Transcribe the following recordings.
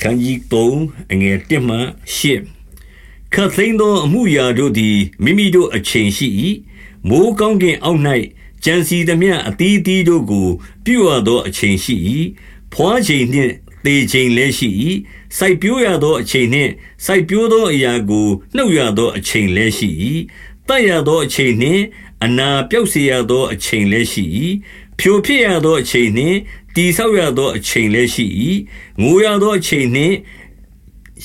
ခန်းကြီး3အငယ်1မှ8ခတ်သိမ်းသောအမှုရာတို့သည်မိမိတို့အချိန်ရှိ၏မိုးကောင်းကင်အောက်၌ကြံစီသမျှအသီးသီးတို့ကို ပြုရသောအချိန်ရှိ၏ဖွာချိန်နှင့်တေချိန်လည်းရှိ၏စိုက်ပျိုးရသောအချိန်နှင့်စိုက်ပျိုးသောအရာကိုနှုတ်ရသောအချိန်လည်းရှိ၏တတ်ရသောအချိန်နှင့် အနာပြောက်စေရသောအချိန်လည်းရှိ၏ဖြိုဖြစ်ရသောအချိန်နှင့်တိဆောက်ရသောအချိန်လည်းရှိ၏ငိုရသောအချိန်နှင့်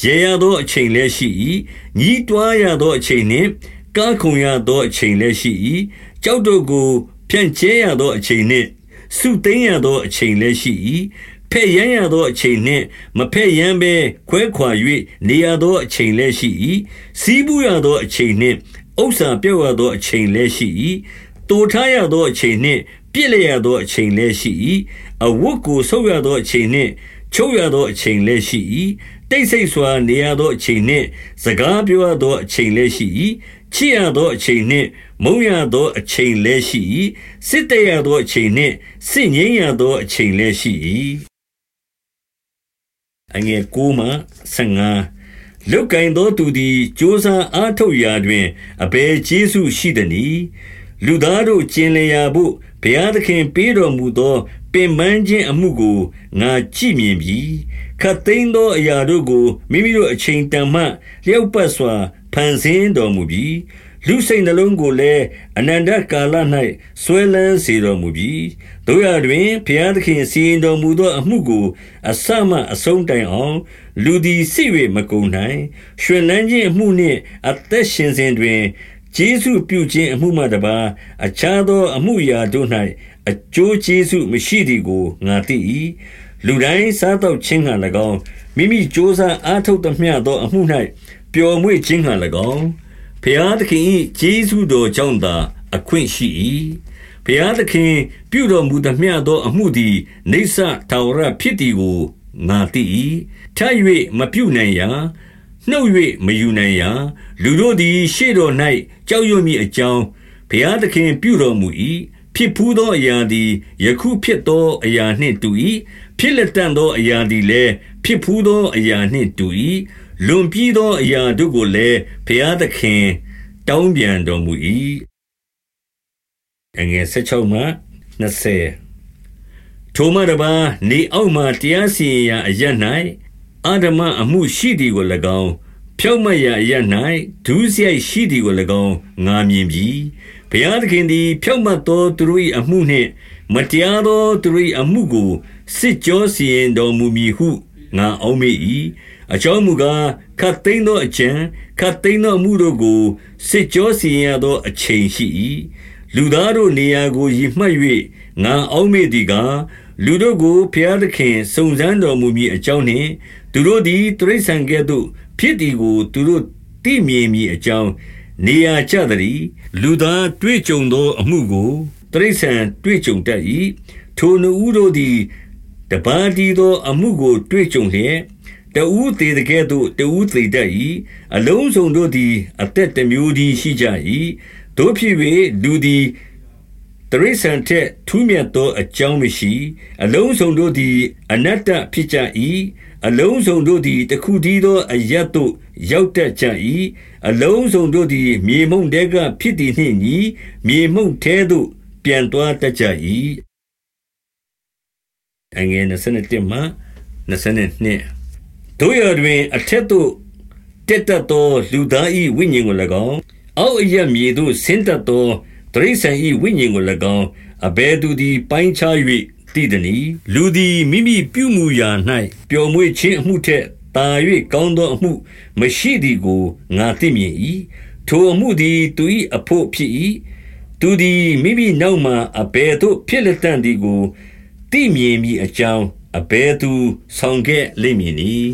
ရေရသောအချိန်လည်းရှိ၏ညီးတွားရသောအချိန်နှင့်ကားခုံရသောအချိန်လည်းရှိ၏ကြောက်တို့ကိုဖြန့်ကျဲရသောအချိန်နှင့်စုသိမ်းရသောအချိန်လည်းရှိ၏ ဖဲ့ရမ်းရသောအချိန်နှင့် မဖဲ့ရမ်းဘဲခွဲခွာ၍နေရသောအချိန်လည်းရှိ၏စီးပူးရသောအချိန်နှင့်ဥစ္စာပြောက်ရသောအချိန်လည်းရှိ၏တိုထားရသောအချိန်နှင့် ပြစ်လျရသောအချိန်လည်းရှိ၏အဝတ်ကိုဆုပ်ရသောအချိန်နှင့်ချုပ်ရသောအချိန်လည်းရှိ၏တိတ်ဆိတ်စွာနေရသောအချိန်နှင့် စကားပြောရသောအချိန်လည်းရှိ၏ချစ်ရသောအချိန်နှင့် မုံရသောအချိန်လည်းရှိ၏စစ်တရသောအချိန်နှင့်စစ်ငိမ့်ရသောအချိန်လည်းရှိ၏ အငယ်9မှ15လုတ်ကင်သောသူသည်စ조사အားထုတ်ရာတွင်အဘယ်ကျေးဇူးရှိသနည်းလူသားတို့ကျင်လည်ရာဘို့ဘုရားသခင်ပေးတော်မူသော ပင်ပန်းခြင်းအမှုကိုငါကြည့်မြင်ပြီခတ်သိမ်းသောအရာတို့ကိုမိမိတို့အချိန်တန်မှလျှောက်ပတ်စွာဖန်ဆင်းတော်မူပြီ လူစိတ်နှလုံးကိုလည်းအနန္တကာလ၌ဆွဲလန်းစေတော်မူပြီတို့ရတွင်ဘုရားသခင်စီရင်တော်မူသောအမှုကို အစမှအဆုံးတိုင်အောင် လူသည်စိ၍မကုန်နိုင်ရှင်လန်းခြင်းအမှုနှင့် အသက်ရှင်စဉ်တွင်ကျေးဇူးပြုခြင်းအမှုမှတပါအခြားသောအမှုရာတို့၌အကျိုးကျေးဇူးမရှိသည်ကိုငါသိ၏လူတိုင်းစားတော့ခြင်းဟံ၎င်းမိမိစ조사အားထုတ်သမျှသောအမှု၌ပျော်မွေ့ခြင်းဟံ၎င်း ဖျားသခင်၏ကျေးဇူးတော်ကြောင့်သာ အခွင့်ရှိ၏ဖျားသခင်ပြုတော်မူသမျှသော အမှုသည်နေဆထာဝရဖြစ်သည်ကိုငါသိ၏ထ၍မပြုနိုင်ရာနှုတ်၍မယူနိုင်ရာလူတို့သည် ရှေ့တော်၌ကြောက်ရွံ့မိအကြောင်းဘုရားသခင်ပြုတော်မူ၏ဖြစ်ဖူးသောအရာသည်ယခုဖြစ်သောအရာနှင့်တူ၏ဖြစ်လက်တန်သောအရာသည်လည်းဖြစ်ဖူးသောအရာနှင့်တူ၏ လွန်ပြီးသောအရာတို့ကိုလည်း ဘုရားသခင် တောင်းပြန်တော်မူ၏အငယ်16မှ20ထိုမှတပါနေအောက်မှတရားစီရင်ရာအရ၌အာဓမအမှုရှိသည်ကို၎င်း ဖြောက်မတ်ရာအရ၌ဒုစရိုက်ရှိသည်ကို၎င်း ငါမြင်ပြီ ဘုရားသခင်သည် ဖြောက်မတ်သောသူတို့၏အမှုနှင့် မတရားသောသူတို့၏အမှုကို စစ်ကြောစီရင်တော်မူမည်ဟု ငါအောက်မေ့၏အကြောင်းမူကားခတ်သိမ်းသောအကြံခတ်သိမ်းသောမှုတို့ကိုစစ်ကြောစီရင်ရသောအချိန်ရှိ၏လူသားတို့နေရာကိုရည်မှတ်၍ငါအောက်မေ့သည်ကားလူတို့ကိုဖျားသခင်စုံစမ်းတော်မူမည်အကြောင်းနှင့်သူတို့သည်တရိษံကဲ့သို့ဖြစ်သည်ကိုသူတို့သိမြင်မည်အကြောင်းနေရာကျသည်လူသားတွေ့ကြုံသောအမှုကိုတရိษံတွေ့ကြုံတတ်၏ထိုနှူးတို့သည် တပါးတီသောအမှုကို တွေ့ကြုံလျက်တဦးသေးတဲ့ကဲ့သို့တဦးသေးတတ်၏အလုံးစုံတို့သည် အသက်တစ်မျိုးတည်းရှိကြ၏တို့ဖြစ်၍လူသည်တရိษံထက်ထူးမြတ်သောအကြောင်းမရှိ အလုံးစုံတို့သည် အနတ္တဖြစ်ကြ၏အလုံးစုံတို့သည်တခုတည်းသောအရတ်သို့ရောက်တတ်ကြ၏အလုံးစုံတို့သည် မြေမှုန့်တဲကဖြစ်သည်နှင့်ညီမြေမှုန့်ထဲသို့ပြန်သွားတတ်ကြ၏ အငယ်27မှ22တို့ရတွင် အထက်သို့တက်တတ်သော လူသား၏ဝိညာဉ်ကို၎င်းအောက်အရမြေသို့ဆင်းတတ်သောတရိษံ၏ဝိညာဉ်ကို၎င်းအဘယ်သူသည်ပိုင်းခြား၍တည်သည်လူသည်မိမိပြုမှုရာ၌ပျော်မွေ့ခြင်းအမှုထက်တာ၍ကောင်းသောအမှု မရှိသည်ကိုငါသိမြင်၏ထိုအမှုသည်သူ၏အဖို့ဖြစ်၏သူသည်မိမိနောက်မှအဘယ်သို့ဖြစ်လက်တန်သည်ကို သိမြင်မိအကြောင်း အဘယ်သူဆောင်ခဲ့လိမ့်မည်နည်း